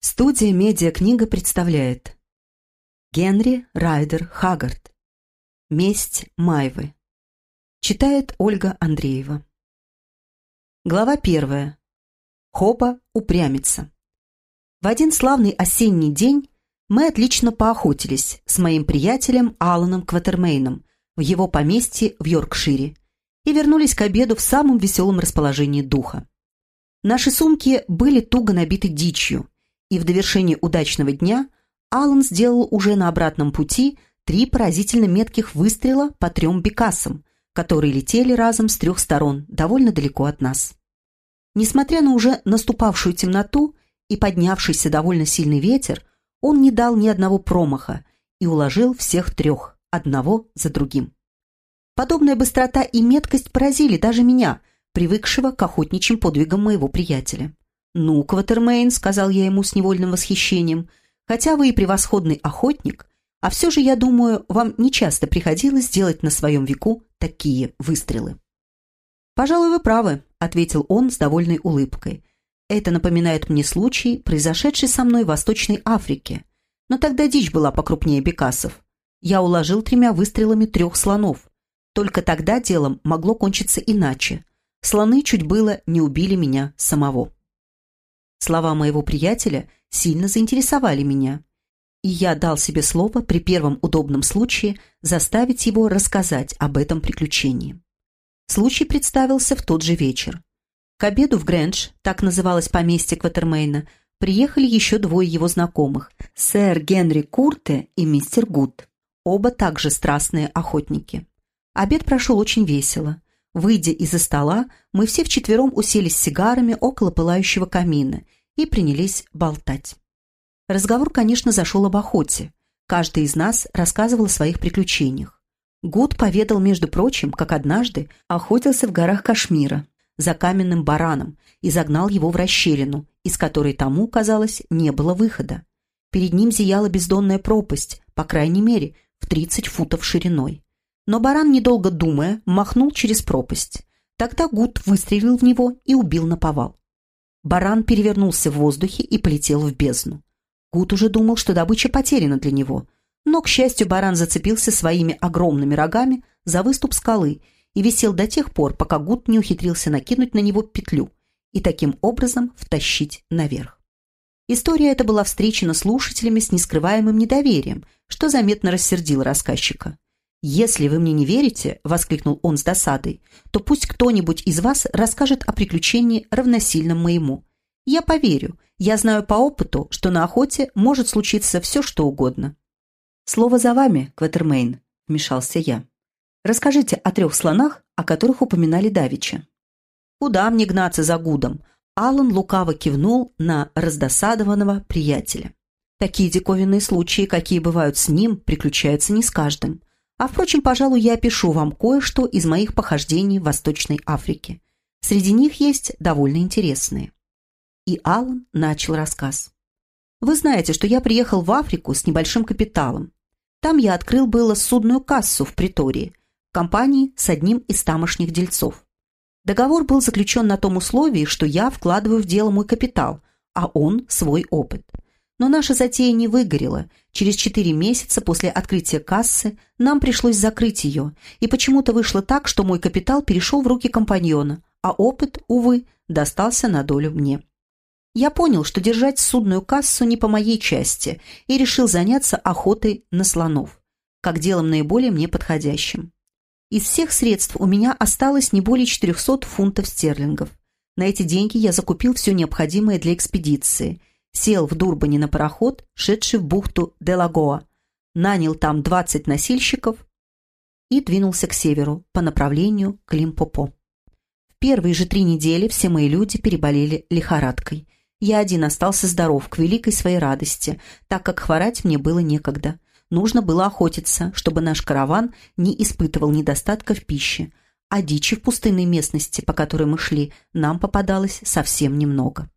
Студия «Медиакнига» представляет Генри Райдер Хаггард «Месть Майвы» Читает Ольга Андреева Глава первая. Хоба упрямится. В один славный осенний день мы отлично поохотились с моим приятелем Аланом Кватермейном в его поместье в Йоркшире и вернулись к обеду в самом веселом расположении духа. Наши сумки были туго набиты дичью – и в довершении удачного дня Аллан сделал уже на обратном пути три поразительно метких выстрела по трем бекасам, которые летели разом с трех сторон, довольно далеко от нас. Несмотря на уже наступавшую темноту и поднявшийся довольно сильный ветер, он не дал ни одного промаха и уложил всех трех, одного за другим. Подобная быстрота и меткость поразили даже меня, привыкшего к охотничьим подвигам моего приятеля. «Ну, Кватермейн», — сказал я ему с невольным восхищением, «хотя вы и превосходный охотник, а все же, я думаю, вам нечасто приходилось делать на своем веку такие выстрелы». «Пожалуй, вы правы», — ответил он с довольной улыбкой. «Это напоминает мне случай, произошедший со мной в Восточной Африке. Но тогда дичь была покрупнее бекасов. Я уложил тремя выстрелами трех слонов. Только тогда делом могло кончиться иначе. Слоны чуть было не убили меня самого». Слова моего приятеля сильно заинтересовали меня, и я дал себе слово при первом удобном случае заставить его рассказать об этом приключении. Случай представился в тот же вечер. К обеду в Грэндж, так называлось поместье Кватермейна, приехали еще двое его знакомых – сэр Генри Курте и мистер Гуд. Оба также страстные охотники. Обед прошел очень весело. Выйдя из-за стола, мы все вчетвером уселись сигарами около пылающего камина и принялись болтать. Разговор, конечно, зашел об охоте. Каждый из нас рассказывал о своих приключениях. Гуд поведал, между прочим, как однажды охотился в горах Кашмира за каменным бараном и загнал его в расщелину, из которой тому, казалось, не было выхода. Перед ним зияла бездонная пропасть, по крайней мере, в 30 футов шириной. Но баран, недолго думая, махнул через пропасть. Тогда Гуд выстрелил в него и убил наповал. Баран перевернулся в воздухе и полетел в бездну. Гуд уже думал, что добыча потеряна для него. Но, к счастью, баран зацепился своими огромными рогами за выступ скалы и висел до тех пор, пока Гуд не ухитрился накинуть на него петлю и таким образом втащить наверх. История эта была встречена слушателями с нескрываемым недоверием, что заметно рассердило рассказчика. «Если вы мне не верите», — воскликнул он с досадой, «то пусть кто-нибудь из вас расскажет о приключении равносильном моему. Я поверю, я знаю по опыту, что на охоте может случиться все, что угодно». «Слово за вами, Кватермейн», — вмешался я. «Расскажите о трех слонах, о которых упоминали Давича». «Куда мне гнаться за Гудом?» Алан лукаво кивнул на раздосадованного приятеля. Такие диковинные случаи, какие бывают с ним, приключаются не с каждым. А впрочем, пожалуй, я опишу вам кое-что из моих похождений в Восточной Африке. Среди них есть довольно интересные. И Аллан начал рассказ. Вы знаете, что я приехал в Африку с небольшим капиталом. Там я открыл было судную кассу в Притории, в компании с одним из тамошних дельцов. Договор был заключен на том условии, что я вкладываю в дело мой капитал, а он свой опыт. Но наша затея не выгорела. Через четыре месяца после открытия кассы нам пришлось закрыть ее, и почему-то вышло так, что мой капитал перешел в руки компаньона, а опыт, увы, достался на долю мне. Я понял, что держать судную кассу не по моей части, и решил заняться охотой на слонов, как делом наиболее мне подходящим. Из всех средств у меня осталось не более 400 фунтов стерлингов. На эти деньги я закупил все необходимое для экспедиции – сел в Дурбане на пароход, шедший в бухту Делагоа, нанял там 20 носильщиков и двинулся к северу по направлению к Лимпопо. В первые же три недели все мои люди переболели лихорадкой. Я один остался здоров к великой своей радости, так как хворать мне было некогда. Нужно было охотиться, чтобы наш караван не испытывал недостатка в пище, а дичи в пустынной местности, по которой мы шли, нам попадалось совсем немного.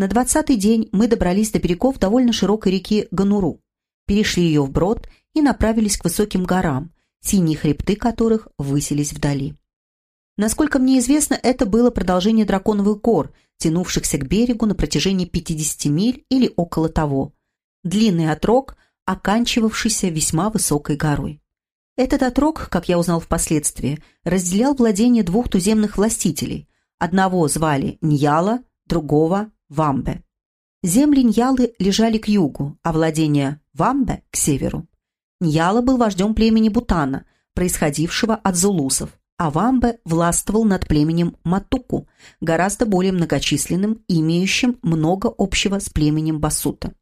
На двадцатый день мы добрались до берегов довольно широкой реки Гануру, перешли ее вброд и направились к высоким горам, синие хребты которых высились вдали. Насколько мне известно, это было продолжение драконовых гор, тянувшихся к берегу на протяжении 50 миль или около того. Длинный отрог, оканчивавшийся весьма высокой горой. Этот отрог, как я узнал впоследствии, разделял владение двух туземных властителей. Одного звали Ньяла, другого – Вамбе. Земли Ньялы лежали к югу, а владение Вамбе – к северу. Ньяла был вождем племени Бутана, происходившего от зулусов, а Вамбе властвовал над племенем Матуку, гораздо более многочисленным и имеющим много общего с племенем Басута.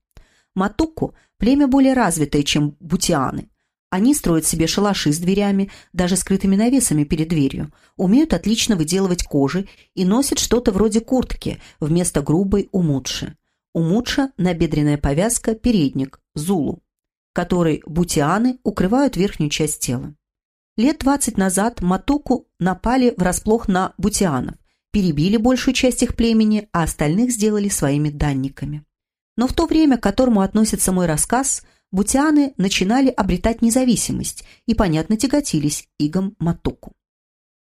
Матуку – племя более развитое, чем бутианы. Они строят себе шалаши с дверями, даже скрытыми навесами перед дверью, умеют отлично выделывать кожи и носят что-то вроде куртки вместо грубой умудши. У Мудша набедренная повязка, передник, зулу, который бутианы укрывают верхнюю часть тела. Лет 20 назад Матуку напали врасплох на бутианов, перебили большую часть их племени, а остальных сделали своими данниками. Но в то время, к которому относится мой рассказ, бутианы начинали обретать независимость и, понятно, тяготились игом Матуку.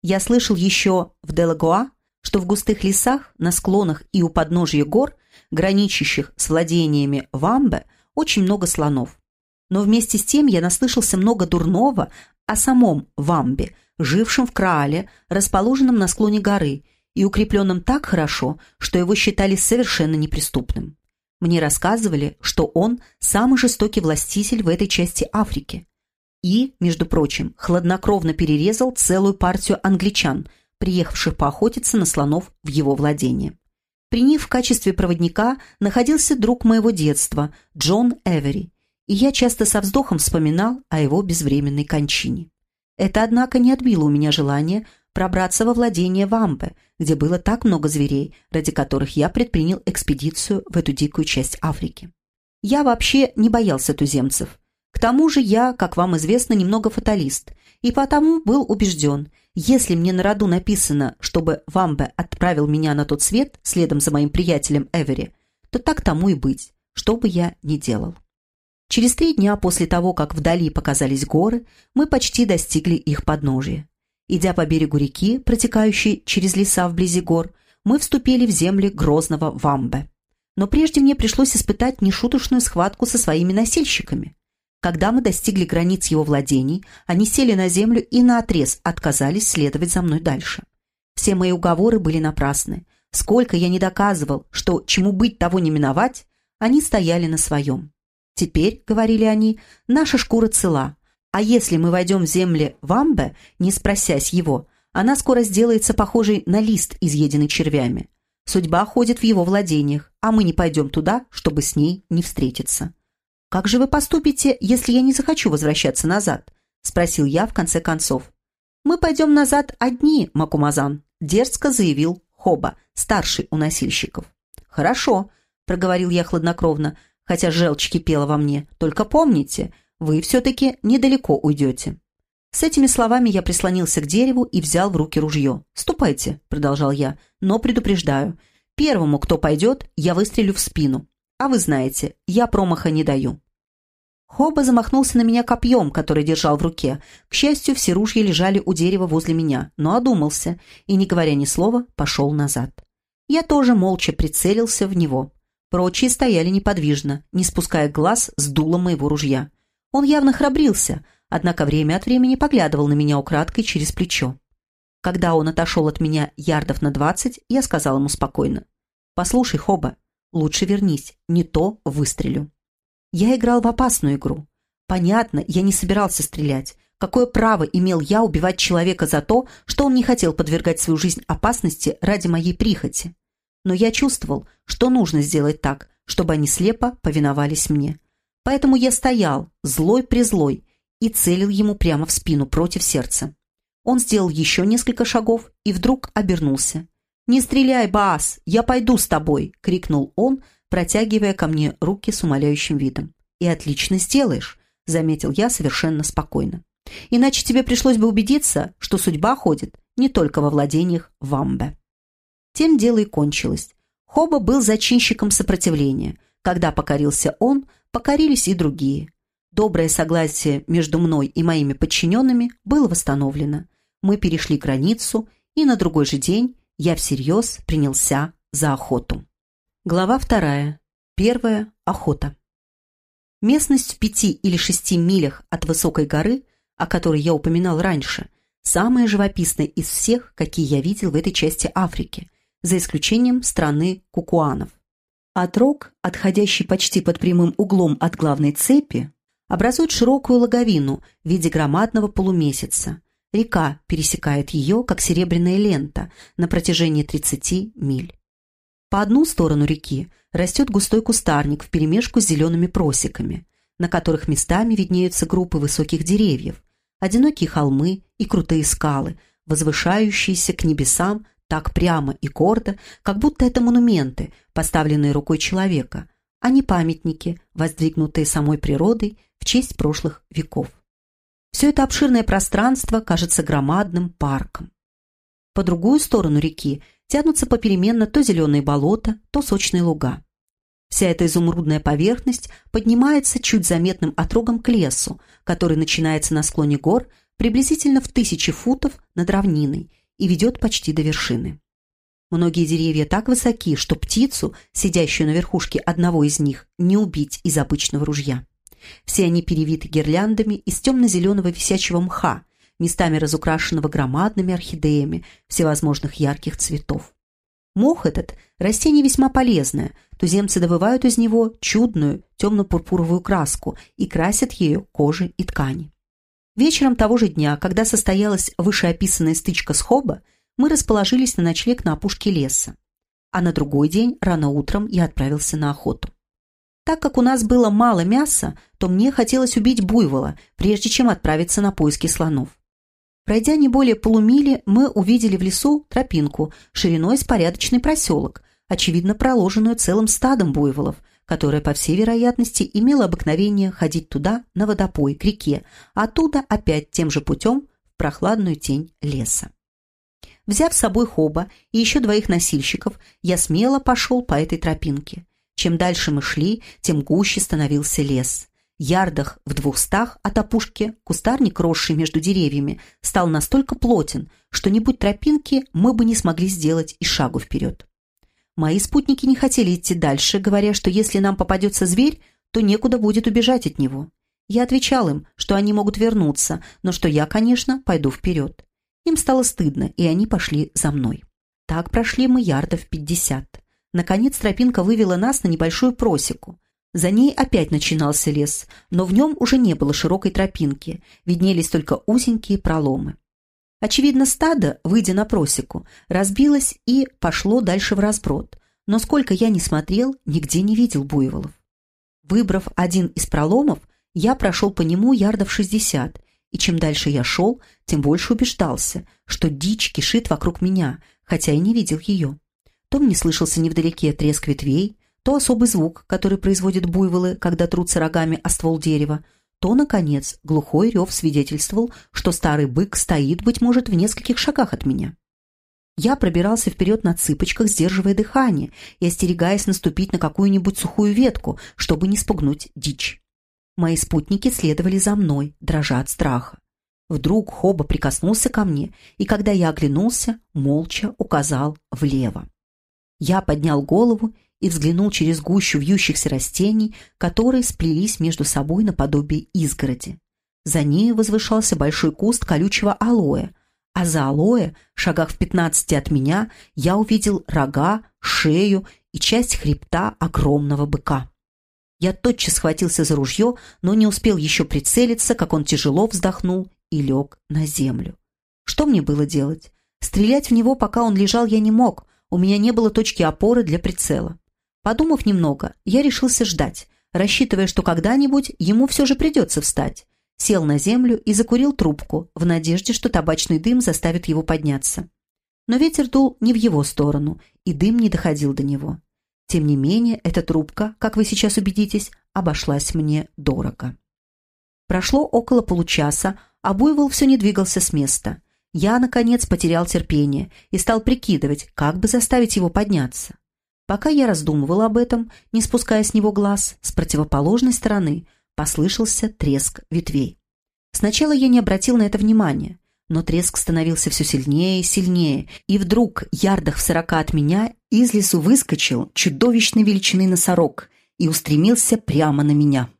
Я слышал еще в Делагоа, что в густых лесах, на склонах и у подножия гор граничащих с владениями Вамбе, очень много слонов. Но вместе с тем я наслышался много дурного о самом Вамбе, жившем в Краале, расположенном на склоне горы, и укрепленном так хорошо, что его считали совершенно неприступным. Мне рассказывали, что он самый жестокий властитель в этой части Африки. И, между прочим, хладнокровно перерезал целую партию англичан, приехавших поохотиться на слонов в его владение. При них в качестве проводника находился друг моего детства, Джон Эвери, и я часто со вздохом вспоминал о его безвременной кончине. Это, однако, не отбило у меня желание пробраться во владение Вампе, где было так много зверей, ради которых я предпринял экспедицию в эту дикую часть Африки. Я вообще не боялся туземцев. К тому же я, как вам известно, немного фаталист, и потому был убежден – если мне на роду написано, чтобы Вамбе отправил меня на тот свет следом за моим приятелем Эвери, то так тому и быть, что бы я ни делал. Через три дня после того, как вдали показались горы, мы почти достигли их подножия. Идя по берегу реки, протекающей через леса вблизи гор, мы вступили в земли грозного Вамбе. Но прежде мне пришлось испытать нешуточную схватку со своими носильщиками. Когда мы достигли границ его владений, они сели на землю и наотрез отказались следовать за мной дальше. Все мои уговоры были напрасны. Сколько я не доказывал, что чему быть, того не миновать, они стояли на своем. «Теперь, — говорили они, — наша шкура цела, а если мы войдем в земли Вамбе, не спросясь его, она скоро сделается похожей на лист, изъеденный червями. Судьба ходит в его владениях, а мы не пойдем туда, чтобы с ней не встретиться. «Как же вы поступите, если я не захочу возвращаться назад?» — спросил я в конце концов. «Мы пойдем назад одни, Макумазан», — дерзко заявил Хоба, старший у носильщиков. «Хорошо», — проговорил я хладнокровно, хотя желчь кипела во мне. «Только помните, вы все-таки недалеко уйдете». С этими словами я прислонился к дереву и взял в руки ружье. «Ступайте», — продолжал я, — «но предупреждаю. Первому, кто пойдет, я выстрелю в спину. А вы знаете, я промаха не даю». Хоба замахнулся на меня копьем, который держал в руке. К счастью, все ружья лежали у дерева возле меня, но одумался и, не говоря ни слова, пошел назад. Я тоже молча прицелился в него. Прочие стояли неподвижно, не спуская глаз с дулом моего ружья. Он явно храбрился, однако время от времени поглядывал на меня украдкой через плечо. Когда он отошел от меня ярдов на двадцать, я сказал ему спокойно. «Послушай, Хоба, Лучше вернись, не то выстрелю. Я играл в опасную игру. Понятно, я не собирался стрелять. Какое право имел я убивать человека за то, что он не хотел подвергать свою жизнь опасности ради моей прихоти? Но я чувствовал, что нужно сделать так, чтобы они слепо повиновались мне. Поэтому я стоял, злой-призлой, и целил ему прямо в спину против сердца. Он сделал еще несколько шагов и вдруг обернулся. «Не стреляй, Баас! Я пойду с тобой!» — крикнул он, протягивая ко мне руки с умоляющим видом. «И отлично сделаешь!» — заметил я совершенно спокойно. «Иначе тебе пришлось бы убедиться, что судьба ходит не только во владениях Вамбе». Тем дело и кончилось. Хоба был зачинщиком сопротивления. Когда покорился он, покорились и другие. Доброе согласие между мной и моими подчиненными было восстановлено. Мы перешли границу и на другой же день я всерьез принялся за охоту. Глава вторая. Первая – охота. Местность в пяти или шести милях от высокой горы, о которой я упоминал раньше, самая живописная из всех, какие я видел в этой части Африки, за исключением страны Кукуанов. Отрог, отходящий почти под прямым углом от главной цепи, образует широкую логовину в виде громадного полумесяца. Река пересекает ее, как серебряная лента, на протяжении 30 миль. По одну сторону реки растет густой кустарник вперемешку с зелеными просеками, на которых местами виднеются группы высоких деревьев, одинокие холмы и крутые скалы, возвышающиеся к небесам так прямо и гордо, как будто это монументы, поставленные рукой человека, а не памятники, воздвигнутые самой природой в честь прошлых веков. Все это обширное пространство кажется громадным парком. По другую сторону реки тянутся попеременно то зеленые болота, то сочные луга. Вся эта изумрудная поверхность поднимается чуть заметным отрогом к лесу, который начинается на склоне гор приблизительно в тысячи футов над равниной и ведет почти до вершины. Многие деревья так высоки, что птицу, сидящую на верхушке одного из них, не убить из обычного ружья. Все они перевиты гирляндами из темно-зеленого висячего мха, местами разукрашенного громадными орхидеями всевозможных ярких цветов. Мох этот – растение весьма полезное, туземцы добывают из него чудную темно-пурпуровую краску и красят ею кожи и ткани. Вечером того же дня, когда состоялась вышеописанная стычка с Хоба, мы расположились на ночлег на опушке леса. А на другой день, рано утром, я отправился на охоту. Так как у нас было мало мяса, то мне хотелось убить буйвола, прежде чем отправиться на поиски слонов. Пройдя не более полумили, мы увидели в лесу тропинку шириной с порядочный проселок, очевидно проложенную целым стадом буйволов, которое, по всей вероятности, имело обыкновение ходить туда, на водопой, к реке, а оттуда опять тем же путем в прохладную тень леса. Взяв с собой Хоба и еще двоих носильщиков, я смело пошел по этой тропинке. Чем дальше мы шли, тем гуще становился лес. Ярдах в двухстах от опушки кустарник, росший между деревьями, стал настолько плотен, что не будь тропинки, мы бы не смогли сделать и шагу вперед. Мои спутники не хотели идти дальше, говоря, что если нам попадется зверь, то некуда будет убежать от него. Я отвечал им, что они могут вернуться, но что я, конечно, пойду вперед. Им стало стыдно, и они пошли за мной. Так прошли мы ярдов пятьдесят. Наконец тропинка вывела нас на небольшую просеку. За ней опять начинался лес, но в нем уже не было широкой тропинки, виднелись только узенькие проломы. Очевидно, стадо, выйдя на просеку, разбилось и пошло дальше в разброд, но сколько я ни смотрел, нигде не видел буйволов. Выбрав один из проломов, я прошел по нему ярдов шестьдесят, и чем дальше я шел, тем больше убеждался, что дичь кишит вокруг меня, хотя и не видел ее. То мне слышался невдалеке треск ветвей, то особый звук, который производят буйволы, когда трутся рогами о ствол дерева, то, наконец, глухой рев свидетельствовал, что старый бык стоит, быть может, в нескольких шагах от меня. Я пробирался вперед на цыпочках, сдерживая дыхание и остерегаясь наступить на какую-нибудь сухую ветку, чтобы не спугнуть дичь. Мои спутники следовали за мной, дрожа от страха. Вдруг Хоба прикоснулся ко мне, и когда я оглянулся, молча указал влево. Я поднял голову и взглянул через гущу вьющихся растений, которые сплелись между собой наподобие изгороди. За ней возвышался большой куст колючего алоэ, а за алоэ, шагах в пятнадцати от меня, я увидел рога, шею и часть хребта огромного быка. Я тотчас схватился за ружье, но не успел еще прицелиться, как он тяжело вздохнул и лег на землю. Что мне было делать? Стрелять в него, пока он лежал, я не мог. У меня не было точки опоры для прицела. Подумав немного, я решился ждать, рассчитывая, что когда-нибудь ему все же придется встать. Сел на землю и закурил трубку, в надежде, что табачный дым заставит его подняться. Но ветер дул не в его сторону, и дым не доходил до него. Тем не менее, эта трубка, как вы сейчас убедитесь, обошлась мне дорого. Прошло около получаса, а буйвол все не двигался с места. Я, наконец, потерял терпение и стал прикидывать, как бы заставить его подняться. Пока я раздумывал об этом, не спуская с него глаз, с противоположной стороны послышался треск ветвей. Сначала я не обратил на это внимания. Но треск становился все сильнее и сильнее, и вдруг, ярдах в сорока от меня, из лесу выскочил чудовищной величины носорог и устремился прямо на меня.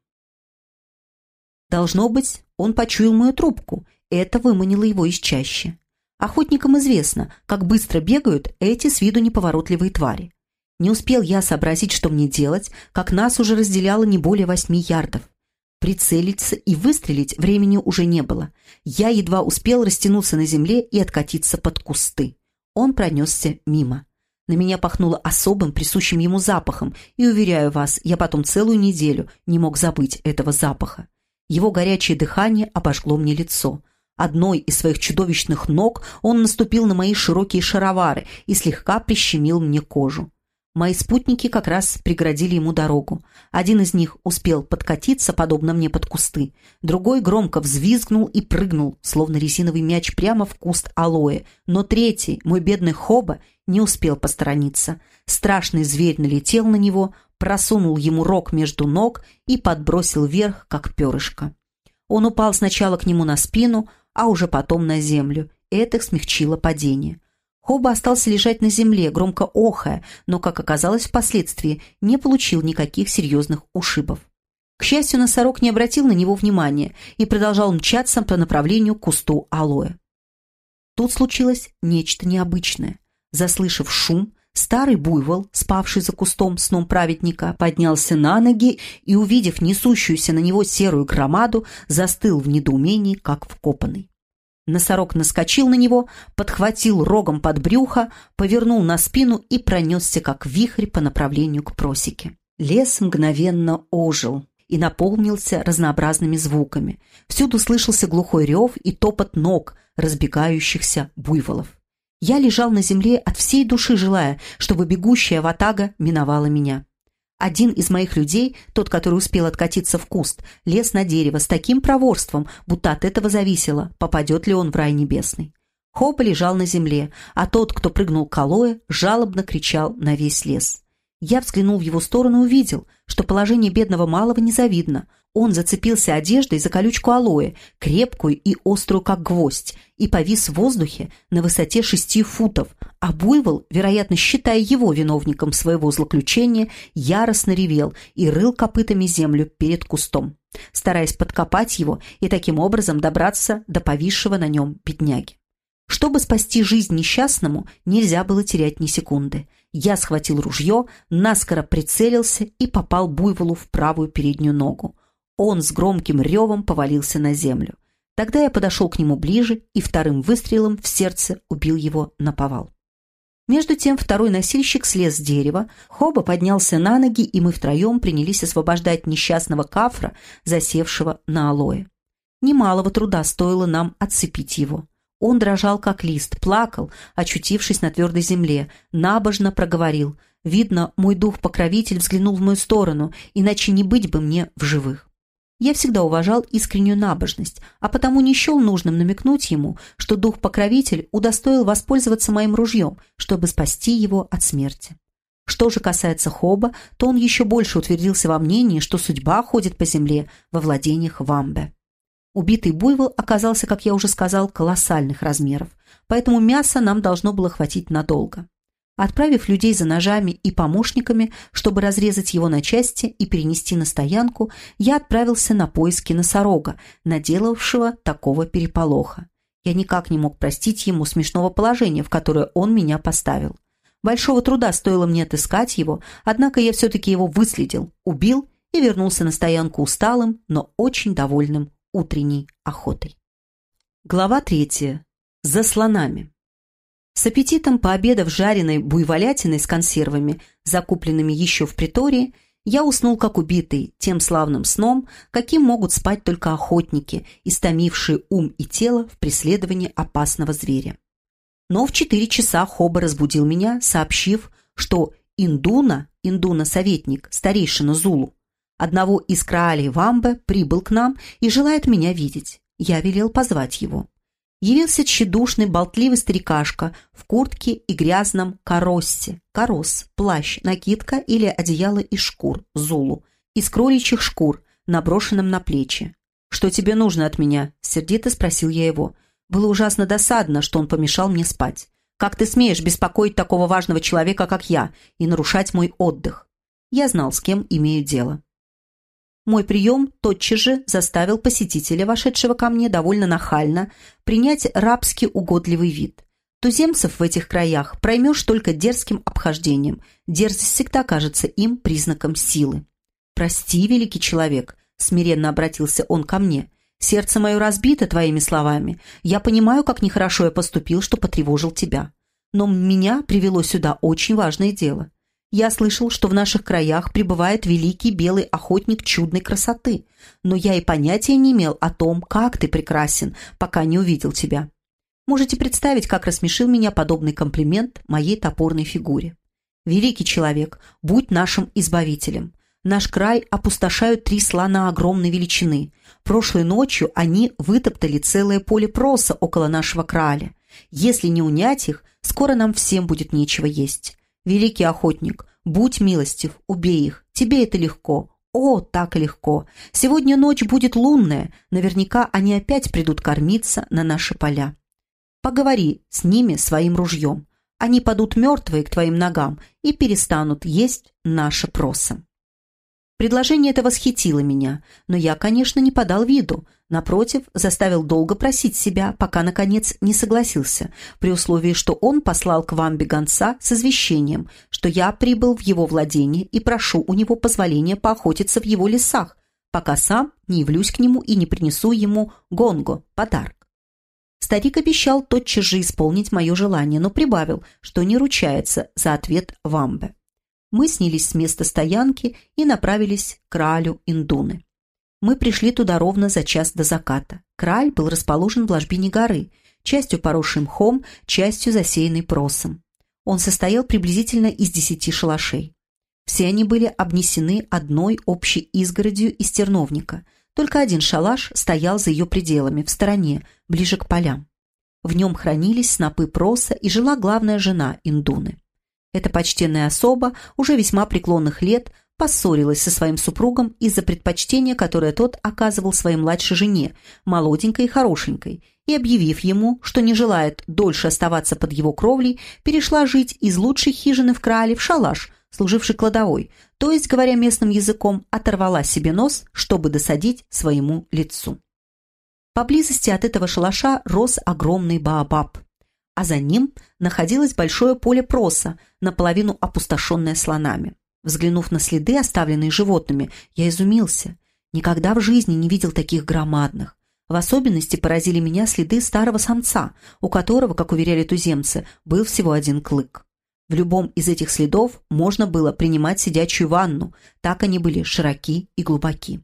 Должно быть, он почуял мою трубку, это выманило его из чащи. Охотникам известно, как быстро бегают эти с виду неповоротливые твари. Не успел я сообразить, что мне делать, как нас уже разделяло не более восьми ярдов. Прицелиться и выстрелить времени уже не было. Я едва успел растянуться на земле и откатиться под кусты. Он пронесся мимо. На меня пахнуло особым, присущим ему запахом, и, уверяю вас, я потом целую неделю не мог забыть этого запаха. Его горячее дыхание обожгло мне лицо. Одной из своих чудовищных ног он наступил на мои широкие шаровары и слегка прищемил мне кожу. Мои спутники как раз преградили ему дорогу. Один из них успел подкатиться, подобно мне, под кусты. Другой громко взвизгнул и прыгнул, словно резиновый мяч, прямо в куст алоэ. Но третий, мой бедный Хоба, не успел посторониться. Страшный зверь налетел на него, просунул ему рог между ног и подбросил вверх, как перышко. Он упал сначала к нему на спину, а уже потом на землю. Это смягчило падение. Хоба остался лежать на земле, громко охая, но, как оказалось впоследствии, не получил никаких серьезных ушибов. К счастью, носорог не обратил на него внимания и продолжал мчаться по направлению к кусту алоэ. Тут случилось нечто необычное. Заслышав шум, старый буйвол, спавший за кустом сном праведника, поднялся на ноги и, увидев несущуюся на него серую громаду, застыл в недоумении, как вкопанный. Носорог наскочил на него, подхватил рогом под брюхо, повернул на спину и пронесся, как вихрь, по направлению к просеке. Лес мгновенно ожил и наполнился разнообразными звуками. Всюду слышался глухой рев и топот ног разбегающихся буйволов. Я лежал на земле от всей души, желая, чтобы бегущая ватага миновала меня. Один из моих людей, тот, который успел откатиться в куст, лез на дерево с таким проворством, будто от этого зависело, попадет ли он в рай небесный. Хопа лежал на земле, а тот, кто прыгнул к алоэ, жалобно кричал на весь лес. Я взглянул в его сторону и увидел, что положение бедного малого незавидно. Он зацепился одеждой за колючку алоэ, крепкую и острую, как гвоздь, и повис в воздухе на высоте шести футов, а Буйвол, вероятно, считая его виновником своего злоключения, яростно ревел и рыл копытами землю перед кустом, стараясь подкопать его и таким образом добраться до повисшего на нем бедняги. Чтобы спасти жизнь несчастному, нельзя было терять ни секунды. Я схватил ружье, наскоро прицелился и попал Буйволу в правую переднюю ногу. Он с громким ревом повалился на землю. Тогда я подошел к нему ближе и вторым выстрелом в сердце убил его на повал. Между тем второй носильщик слез с дерева, Хоба поднялся на ноги, и мы втроем принялись освобождать несчастного кафра, засевшего на алое. Немалого труда стоило нам отцепить его. Он дрожал, как лист, плакал, очутившись на твердой земле, набожно проговорил. Видно, мой дух-покровитель взглянул в мою сторону, иначе не быть бы мне в живых. Я всегда уважал искреннюю набожность, а потому не счел нужным намекнуть ему, что дух-покровитель удостоил воспользоваться моим ружьем, чтобы спасти его от смерти. Что же касается Хоба, то он еще больше утвердился во мнении, что судьба ходит по земле во владениях Вамбе. Убитый буйвол оказался, как я уже сказал, колоссальных размеров, поэтому мяса нам должно было хватить надолго. Отправив людей за ножами и помощниками, чтобы разрезать его на части и перенести на стоянку, я отправился на поиски носорога, наделавшего такого переполоха. Я никак не мог простить ему смешного положения, в которое он меня поставил. Большого труда стоило мне отыскать его, однако я все-таки его выследил, убил и вернулся на стоянку усталым, но очень довольным утренней охотой. Глава третья. За слонами. С аппетитом пообедав жареной буйволятиной с консервами, закупленными еще в притории, я уснул как убитый, тем славным сном, каким могут спать только охотники, истомившие ум и тело в преследовании опасного зверя. Но в четыре часа Хоба разбудил меня, сообщив, что Индуна, Индуна-советник, старейшина Зулу, одного из краалей Вамбе, прибыл к нам и желает меня видеть. Я велел позвать его явился тщедушный, болтливый старикашка в куртке и грязном короссе. Корос, плащ, накидка или одеяло из шкур, зулу, из кроличьих шкур, наброшенным на плечи. «Что тебе нужно от меня?» – сердито спросил я его. Было ужасно досадно, что он помешал мне спать. Как ты смеешь беспокоить такого важного человека, как я, и нарушать мой отдых? Я знал, с кем имею дело. Мой прием тотчас же заставил посетителя, вошедшего ко мне довольно нахально, принять рабски угодливый вид. Туземцев в этих краях проймешь только дерзким обхождением. Дерзость всегда кажется им признаком силы. «Прости, великий человек», — смиренно обратился он ко мне, Сердце мое разбито твоими словами. Я понимаю, как нехорошо я поступил, что потревожил тебя. Но меня привело сюда очень важное дело. Я слышал, что в наших краях пребывает великий белый охотник чудной красоты, но я и понятия не имел о том, как ты прекрасен, пока не увидел тебя. Можете представить, как рассмешил меня подобный комплимент моей топорной фигуре. Великий человек, будь нашим избавителем. Наш край опустошают три слона огромной величины. Прошлой ночью они вытоптали целое поле проса около нашего краля. Если не унять их, скоро нам всем будет нечего есть. Великий охотник, будь милостив, убей их. Тебе это легко. О, так легко. Сегодня ночь будет лунная. Наверняка они опять придут кормиться на наши поля. Поговори с ними своим ружьем. Они падут мертвые к твоим ногам и перестанут есть наше просо. Предложение это восхитило меня, но я, конечно, не подал виду. Напротив, заставил долго просить себя, пока, наконец, не согласился, при условии, что он послал к вам бегонца с извещением, что я прибыл в его владение и прошу у него позволения поохотиться в его лесах, пока сам не явлюсь к нему и не принесу ему гонго, подарок. Старик обещал тотчас же исполнить мое желание, но прибавил, что не ручается за ответ Вамбе мы снялись с места стоянки и направились к Раалю Индуны. Мы пришли туда ровно за час до заката. Краль был расположен в ложбине горы, частью поросшей мхом, частью засеянной просом. Он состоял приблизительно из десяти шалашей. Все они были обнесены одной общей изгородью из терновника. Только один шалаш стоял за ее пределами, в стороне, ближе к полям. В нем хранились снопы проса и жила главная жена Индуны. Эта почтенная особа, уже весьма преклонных лет, поссорилась со своим супругом из-за предпочтения, которое тот оказывал своей младшей жене, молоденькой и хорошенькой, и, объявив ему, что не желает дольше оставаться под его кровлей, перешла жить из лучшей хижины в Крале в шалаш, служивший кладовой, то есть, говоря местным языком, оторвала себе нос, чтобы досадить своему лицу. Поблизости от этого шалаша рос огромный баобаб а за ним находилось большое поле проса, наполовину опустошенное слонами. Взглянув на следы, оставленные животными, я изумился. Никогда в жизни не видел таких громадных. В особенности поразили меня следы старого самца, у которого, как уверяли туземцы, был всего один клык. В любом из этих следов можно было принимать сидячую ванну, так они были широки и глубоки.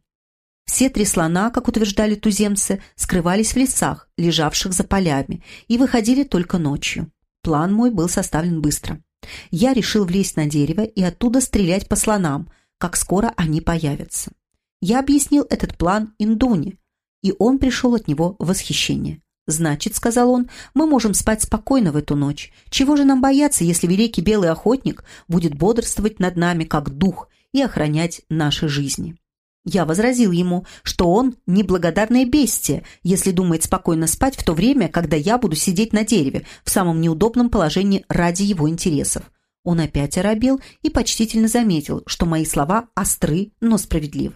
Все три слона, как утверждали туземцы, скрывались в лесах, лежавших за полями, и выходили только ночью. План мой был составлен быстро. Я решил влезть на дерево и оттуда стрелять по слонам, как скоро они появятся. Я объяснил этот план Индуне, и он пришел от него в восхищение. «Значит, — сказал он, — мы можем спать спокойно в эту ночь. Чего же нам бояться, если великий белый охотник будет бодрствовать над нами, как дух, и охранять наши жизни?» Я возразил ему, что он неблагодарное бестие, если думает спокойно спать в то время, когда я буду сидеть на дереве в самом неудобном положении ради его интересов. Он опять оробел и почтительно заметил, что мои слова остры, но справедливы.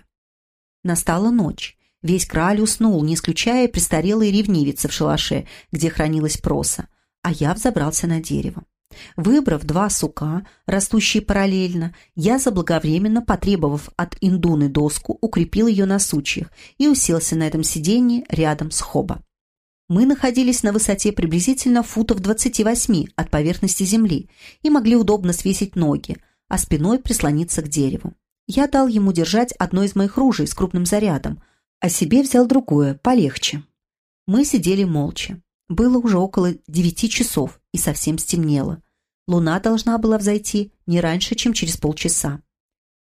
Настала ночь. Весь краль уснул, не исключая престарелой ревнивицы в шалаше, где хранилась проса, а я взобрался на дерево. Выбрав два сука, растущие параллельно, я заблаговременно, потребовав от индуны доску, укрепил ее на сучьях и уселся на этом сиденье рядом с хоба. Мы находились на высоте приблизительно футов 28 от поверхности земли и могли удобно свесить ноги, а спиной прислониться к дереву. Я дал ему держать одно из моих ружей с крупным зарядом, а себе взял другое, полегче. Мы сидели молча. Было уже около девяти часов, и совсем стемнело. Луна должна была взойти не раньше, чем через полчаса.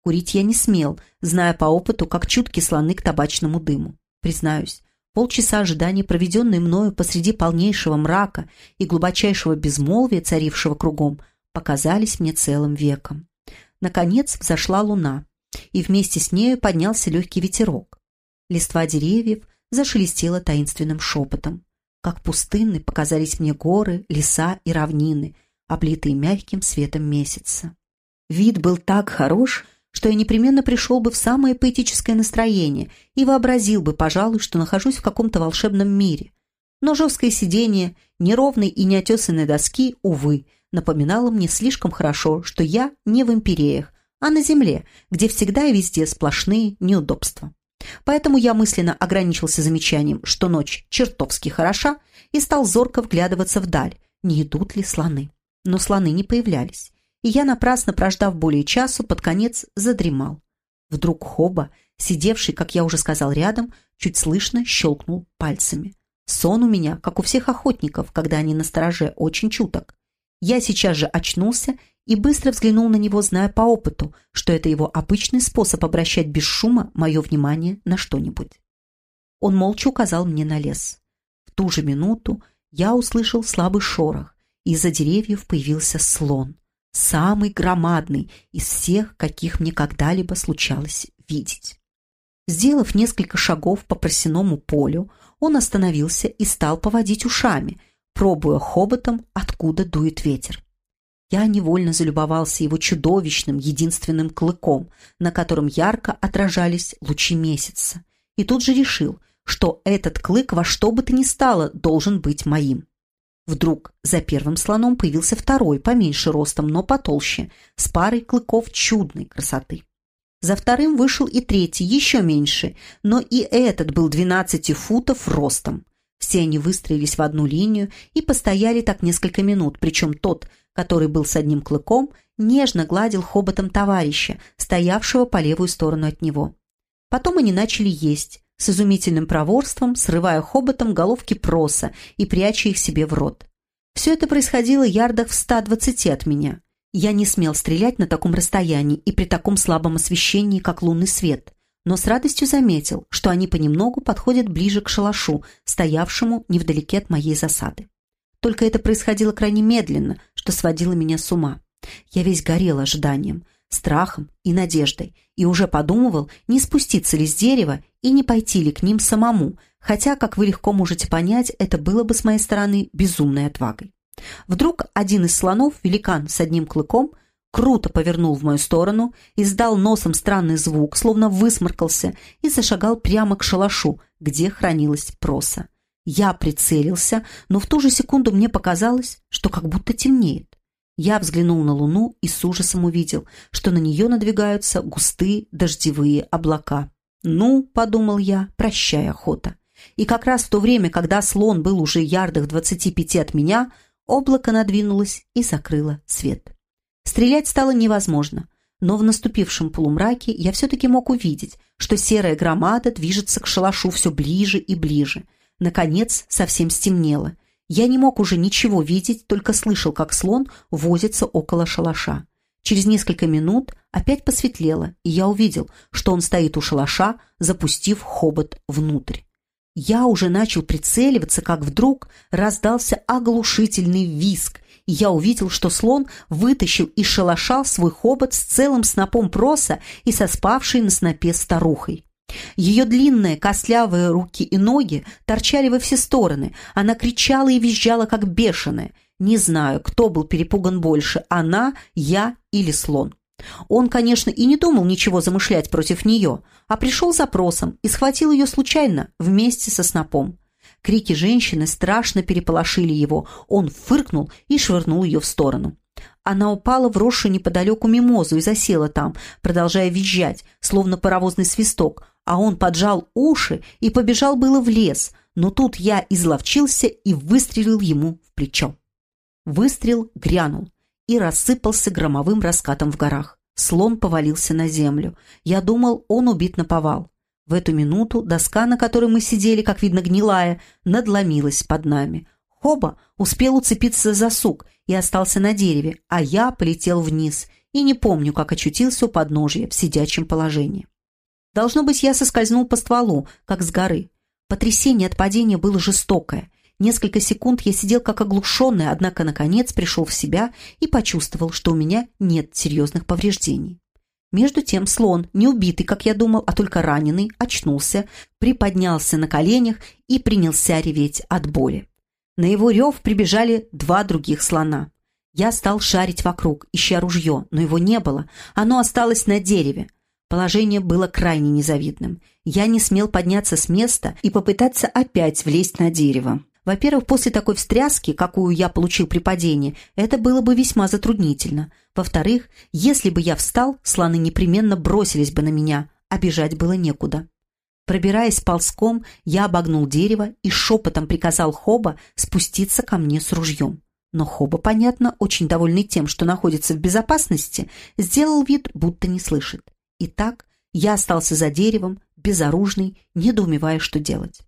Курить я не смел, зная по опыту, как чутки слоны к табачному дыму. Признаюсь, полчаса ожидания, проведенные мною посреди полнейшего мрака и глубочайшего безмолвия, царившего кругом, показались мне целым веком. Наконец взошла луна, и вместе с нею поднялся легкий ветерок. Листва деревьев зашелестела таинственным шепотом. как пустынны показались мне горы, леса и равнины, облитые мягким светом месяца. Вид был так хорош, что я непременно пришел бы в самое поэтическое настроение и вообразил бы, пожалуй, что нахожусь в каком-то волшебном мире. Но жесткое сидение неровной и неотесанной доски, увы, напоминало мне слишком хорошо, что я не в империях, а на земле, где всегда и везде сплошные неудобства. Поэтому я мысленно ограничился замечанием, что ночь чертовски хороша, и стал зорко вглядываться вдаль, не идут ли слоны. Но слоны не появлялись, и я, напрасно прождав более часу, под конец задремал. Вдруг Хоба, сидевший, как я уже сказал, рядом, чуть слышно щелкнул пальцами. Сон у меня, как у всех охотников, когда они на стороже, очень чуток. Я сейчас же очнулся и быстро взглянул на него, зная по опыту, что это его обычный способ обращать без шума мое внимание на что-нибудь. Он молча указал мне на лес. В ту же минуту я услышал слабый шорох, из-за деревьев появился слон, самый громадный из всех, каких мне когда-либо случалось видеть. Сделав несколько шагов по просеному полю, он остановился и стал поводить ушами, пробуя хоботом, откуда дует ветер. Я невольно залюбовался его чудовищным единственным клыком, на котором ярко отражались лучи месяца, и тут же решил, что этот клык во что бы то ни стало должен быть моим. Вдруг за первым слоном появился второй, поменьше ростом, но потолще, с парой клыков чудной красоты. За вторым вышел и третий, еще меньше, но и этот был 12 футов ростом. Все они выстроились в одну линию и постояли так несколько минут, причем тот – который был с одним клыком, нежно гладил хоботом товарища, стоявшего по левую сторону от него. Потом они начали есть, с изумительным проворством, срывая хоботом головки проса и пряча их себе в рот. Все это происходило ярдах в 120 от меня. Я не смел стрелять на таком расстоянии и при таком слабом освещении, как лунный свет, но с радостью заметил, что они понемногу подходят ближе к шалашу, стоявшему невдалеке от моей засады. Только это происходило крайне медленно, что сводило меня с ума. Я весь горел ожиданием, страхом и надеждой, и уже подумывал, не спуститься ли с дерева и не пойти ли к ним самому, хотя, как вы легко можете понять, это было бы с моей стороны безумной отвагой. Вдруг один из слонов, великан с одним клыком, круто повернул в мою сторону, издал носом странный звук, словно высморкался, и зашагал прямо к шалашу, где хранилась проса. Я прицелился, но в ту же секунду мне показалось, что как будто темнеет. Я взглянул на луну и с ужасом увидел, что на нее надвигаются густые дождевые облака. «Ну», — подумал я, — «прощай, охота». И как раз в то время, когда слон был уже ярдах двадцати пяти от меня, облако надвинулось и закрыло свет. Стрелять стало невозможно, но в наступившем полумраке я все-таки мог увидеть, что серая громада движется к шалашу все ближе и ближе — Наконец, совсем стемнело. Я не мог уже ничего видеть, только слышал, как слон возится около шалаша. Через несколько минут опять посветлело, и я увидел, что он стоит у шалаша, запустив хобот внутрь. Я уже начал прицеливаться, как вдруг раздался оглушительный визг, и я увидел, что слон вытащил из шалаша свой хобот с целым снопом проса и со спавшей на снопе старухой. Ее длинные костлявые руки и ноги торчали во все стороны. Она кричала и визжала, как бешеная. Не знаю, кто был перепуган больше, она, я или слон. Он, конечно, и не думал ничего замышлять против нее, а пришел запросом и схватил ее случайно вместе со снопом. Крики женщины страшно переполошили его. Он фыркнул и швырнул ее в сторону. Она упала в росшую неподалеку мимозу и засела там, продолжая визжать, словно паровозный свисток, а он поджал уши и побежал было в лес, но тут я изловчился и выстрелил ему в плечо. Выстрел грянул и рассыпался громовым раскатом в горах. Слон повалился на землю. Я думал, он убит на повал. В эту минуту доска, на которой мы сидели, как видно гнилая, надломилась под нами. Хоба успел уцепиться за сук и остался на дереве, а я полетел вниз и не помню, как очутился у подножия в сидячем положении. Должно быть, я соскользнул по стволу, как с горы. Потрясение от падения было жестокое. Несколько секунд я сидел как оглушенный, однако, наконец, пришел в себя и почувствовал, что у меня нет серьезных повреждений. Между тем слон, не убитый, как я думал, а только раненый, очнулся, приподнялся на коленях и принялся реветь от боли. На его рев прибежали два других слона. Я стал шарить вокруг, ища ружье, но его не было. Оно осталось на дереве. Положение было крайне незавидным. Я не смел подняться с места и попытаться опять влезть на дерево. Во-первых, после такой встряски, какую я получил при падении, это было бы весьма затруднительно. Во-вторых, если бы я встал, слоны непременно бросились бы на меня, а бежать было некуда. Пробираясь ползком, я обогнул дерево и шепотом приказал Хоба спуститься ко мне с ружьем. Но Хоба, понятно, очень довольный тем, что находится в безопасности, сделал вид, будто не слышит. И так я остался за деревом, безоружный, недоумевая, что делать.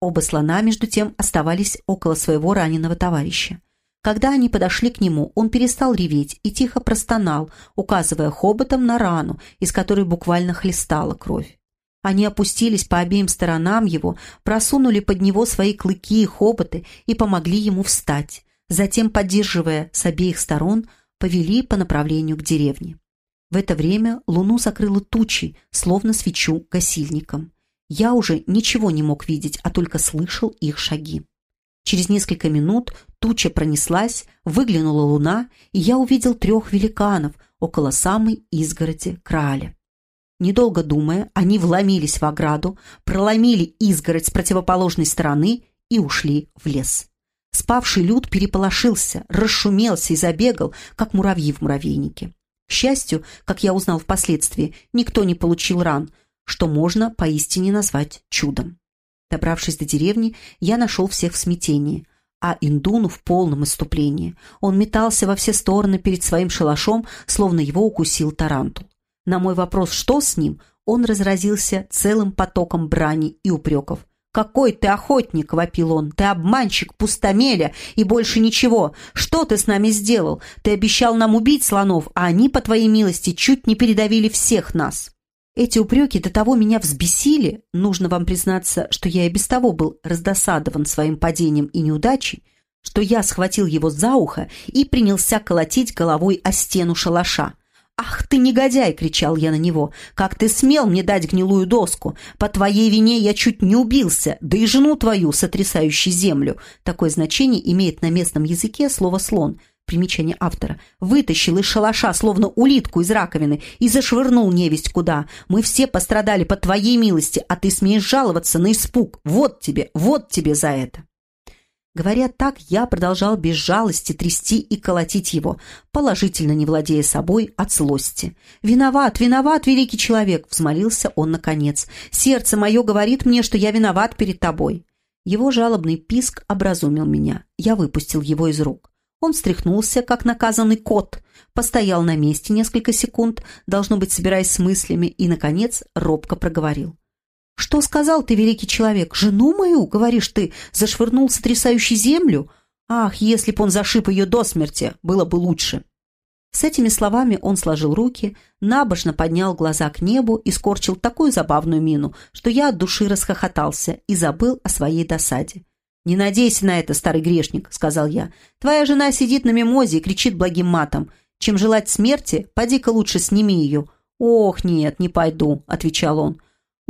Оба слона, между тем, оставались около своего раненого товарища. Когда они подошли к нему, он перестал реветь и тихо простонал, указывая хоботом на рану, из которой буквально хлестала кровь. Они опустились по обеим сторонам его, просунули под него свои клыки и хоботы и помогли ему встать. Затем, поддерживая с обеих сторон, повели по направлению к деревне. В это время луну закрыло тучей, словно свечу гасильником. Я уже ничего не мог видеть, а только слышал их шаги. Через несколько минут туча пронеслась, выглянула луна, и я увидел трех великанов около самой изгороди Крааля. Недолго думая, они вломились в ограду, проломили изгородь с противоположной стороны и ушли в лес. Спавший люд переполошился, расшумелся и забегал, как муравьи в муравейнике. К счастью, как я узнал впоследствии, никто не получил ран, что можно поистине назвать чудом. Добравшись до деревни, я нашел всех в смятении, а Индуну в полном исступлении. Он метался во все стороны перед своим шалашом, словно его укусил тарантул. На мой вопрос «что с ним?» он разразился целым потоком брани и упреков. «Какой ты охотник!» — вопил он. «Ты обманщик, пустомеля и больше ничего! Что ты с нами сделал? Ты обещал нам убить слонов, а они, по твоей милости, чуть не передавили всех нас!» Эти упреки до того меня взбесили, нужно вам признаться, что я и без того был раздосадован своим падением и неудачей, что я схватил его за ухо и принялся колотить головой о стену шалаша. «Ах ты, негодяй!» — кричал я на него. «Как ты смел мне дать гнилую доску? По твоей вине я чуть не убился, да и жену твою, сотрясающую землю!» Такое значение имеет на местном языке слово «слон», примечание автора, вытащил из шалаша, словно улитку из раковины, и зашвырнул невесть куда. Мы все пострадали по твоей милости, а ты смеешь жаловаться на испуг. Вот тебе, вот тебе за это. Говоря так, я продолжал без жалости трясти и колотить его, положительно не владея собой от злости. «Виноват, виноват, великий человек!» — взмолился он наконец. «Сердце мое говорит мне, что я виноват перед тобой». Его жалобный писк образумил меня. Я выпустил его из рук. Он встряхнулся, как наказанный кот, постоял на месте несколько секунд, должно быть, собираясь с мыслями, и, наконец, робко проговорил. «Что сказал ты, великий человек? Жену мою, говоришь ты, зашвырнул сотрясающий землю? Ах, если б он зашиб ее до смерти, было бы лучше!» С этими словами он сложил руки, набожно поднял глаза к небу и скорчил такую забавную мину, что я от души расхохотался и забыл о своей досаде. «Не надейся на это, старый грешник», — сказал я. «Твоя жена сидит на мимозе и кричит благим матом. Чем желать смерти, поди-ка лучше сними ее». «Ох, нет, не пойду», — отвечал он.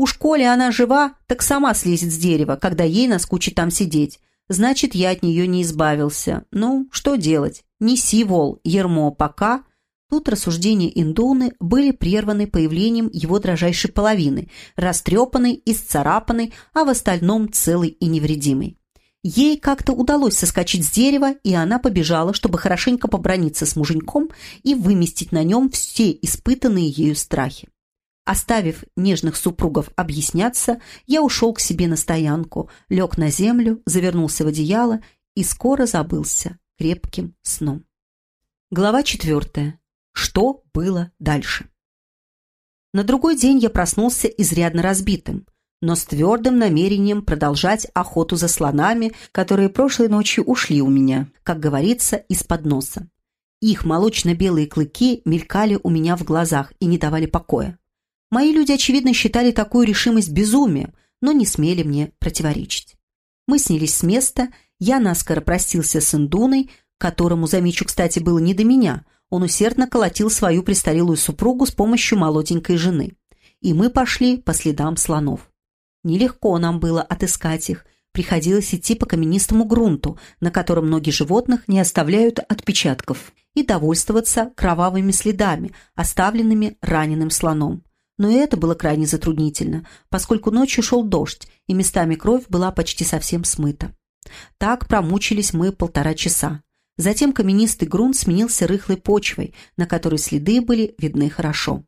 «Уж коли она жива, так сама слезет с дерева, когда ей наскучит там сидеть. Значит, я от нее не избавился. Ну, что делать? Неси, вол, ермо, пока...» Тут рассуждения Индуны были прерваны появлением его дрожайшей половины, растрепанной, исцарапанной, а в остальном целой и невредимой. Ей как-то удалось соскочить с дерева, и она побежала, чтобы хорошенько поброниться с муженьком и выместить на нем все испытанные ею страхи. Оставив нежных супругов объясняться, я ушел к себе на стоянку, лег на землю, завернулся в одеяло и скоро забылся крепким сном. Глава четвертая. Что было дальше? На другой день я проснулся изрядно разбитым – но с твердым намерением продолжать охоту за слонами, которые прошлой ночью ушли у меня, как говорится, из-под носа. Их молочно-белые клыки мелькали у меня в глазах и не давали покоя. Мои люди, очевидно, считали такую решимость безумием, но не смели мне противоречить. Мы снялись с места, я наскоро простился с Индуной, которому, замечу, кстати, было не до меня. Он усердно колотил свою престарелую супругу с помощью молоденькой жены. И мы пошли по следам слонов. Нелегко нам было отыскать их. приходилось идти по каменистому грунту, на котором ноги животных не оставляют отпечатков, и довольствоваться кровавыми следами, оставленными раненым слоном. Но и это было крайне затруднительно, поскольку ночью шел дождь, и местами кровь была почти совсем смыта. Так промучились мы полтора часа. Затем каменистый грунт сменился рыхлой почвой, на которой следы были видны хорошо.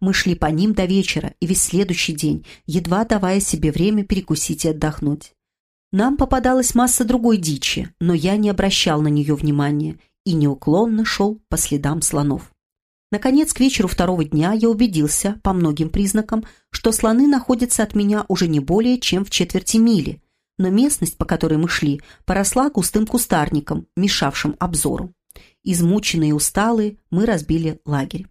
Мы шли по ним до вечера и весь следующий день, едва давая себе время перекусить и отдохнуть. Нам попадалась масса другой дичи, но я не обращал на нее внимания и неуклонно шел по следам слонов. Наконец, к вечеру второго дня я убедился, по многим признакам, что слоны находятся от меня уже не более чем в четверти мили, но местность, по которой мы шли, поросла густым кустарником, мешавшим обзору. Измученные и усталые, мы разбили лагерь.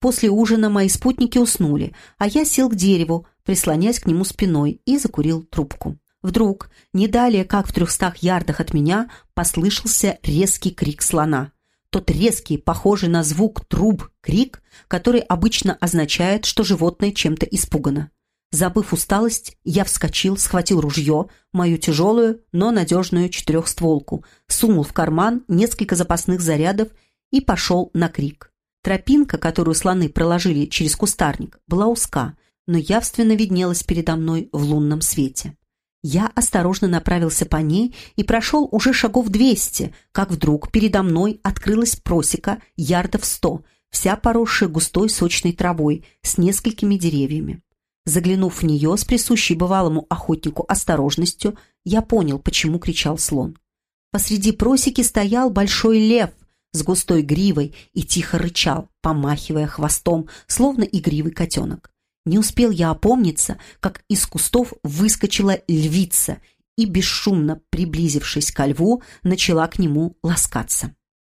После ужина мои спутники уснули, а я сел к дереву, прислонясь к нему спиной, и закурил трубку. Вдруг, не далее как в трехстах ярдах от меня, послышался резкий крик слона. Тот резкий, похожий на звук труб крик, который обычно означает, что животное чем-то испугано. Забыв усталость, я вскочил, схватил ружье, мою тяжелую, но надежную четырехстволку, сунул в карман несколько запасных зарядов и пошел на крик. Тропинка, которую слоны проложили через кустарник, была узка, но явственно виднелась передо мной в лунном свете. Я осторожно направился по ней и прошел уже шагов двести, как вдруг передо мной открылась просека ярдов сто, вся поросшая густой сочной травой с несколькими деревьями. Заглянув в нее с присущей бывалому охотнику осторожностью, я понял, почему кричал слон. Посреди просеки стоял большой лев с густой гривой и тихо рычал, помахивая хвостом, словно игривый котенок. Не успел я опомниться, как из кустов выскочила львица и, бесшумно приблизившись ко льву, начала к нему ласкаться.